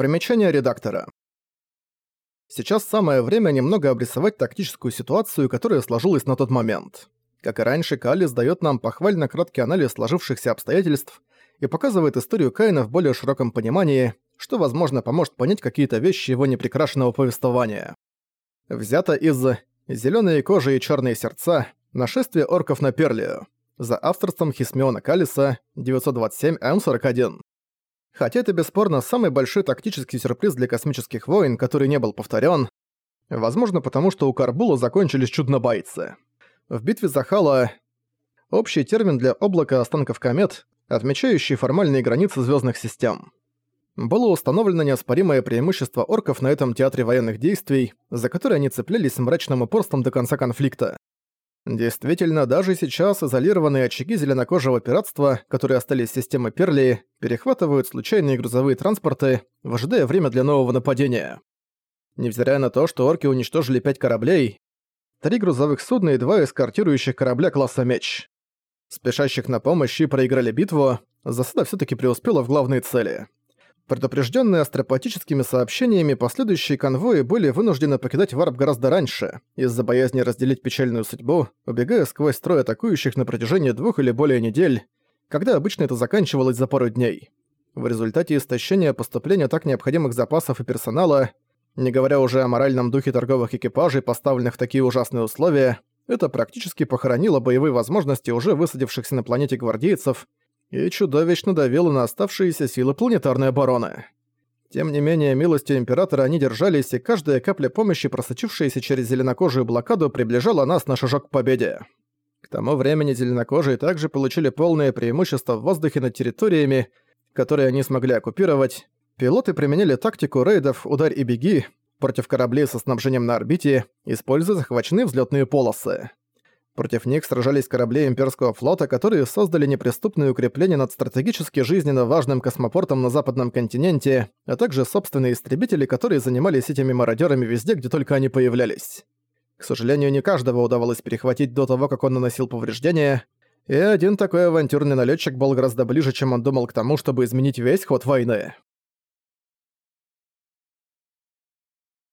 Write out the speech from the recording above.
Примечание редактора. Сейчас самое время немного обрисовать тактическую ситуацию, которая сложилась на тот момент. Как и раньше, Калис дает нам похвально краткий анализ сложившихся обстоятельств и показывает историю Каина в более широком понимании, что, возможно, поможет понять какие-то вещи его непрекрашенного повествования. Взято из «Зелёные кожи и чёрные сердца. Нашествие орков на Перлию» за авторством Хисмиона Калиса 927М41. Хотя это бесспорно самый большой тактический сюрприз для космических войн, который не был повторен. Возможно, потому что у Карбула закончились чуднобайцы. В битве за Хала общий термин для облака останков комет, отмечающий формальные границы звездных систем. Было установлено неоспоримое преимущество орков на этом театре военных действий, за которое они цеплялись мрачным упорством до конца конфликта. Действительно, даже сейчас изолированные очаги зеленокожего пиратства, которые остались системы Перли, перехватывают случайные грузовые транспорты, выжидая время для нового нападения. Невзирая на то, что орки уничтожили пять кораблей, три грузовых судна и два эскортирующих корабля класса «Меч». Спешащих на помощь и проиграли битву, засада все таки преуспела в главной цели — Предупрежденные астропатическими сообщениями, последующие конвои были вынуждены покидать варп гораздо раньше, из-за боязни разделить печальную судьбу, убегая сквозь строй атакующих на протяжении двух или более недель, когда обычно это заканчивалось за пару дней. В результате истощения поступления так необходимых запасов и персонала, не говоря уже о моральном духе торговых экипажей, поставленных в такие ужасные условия, это практически похоронило боевые возможности уже высадившихся на планете гвардейцев, и чудовищно давило на оставшиеся силы планетарной обороны. Тем не менее, милостью Императора они держались, и каждая капля помощи, просочившаяся через зеленокожую блокаду, приближала нас на шажок к победе. К тому времени зеленокожие также получили полное преимущество в воздухе над территориями, которые они смогли оккупировать. Пилоты применили тактику рейдов «Ударь и беги» против кораблей со снабжением на орбите, используя захваченные взлетные полосы. Против них сражались корабли имперского флота, которые создали неприступные укрепления над стратегически жизненно важным космопортом на западном континенте, а также собственные истребители, которые занимались этими мародерами везде, где только они появлялись. К сожалению, не каждого удавалось перехватить до того, как он наносил повреждения, и один такой авантюрный налетчик был гораздо ближе, чем он думал к тому, чтобы изменить весь ход войны.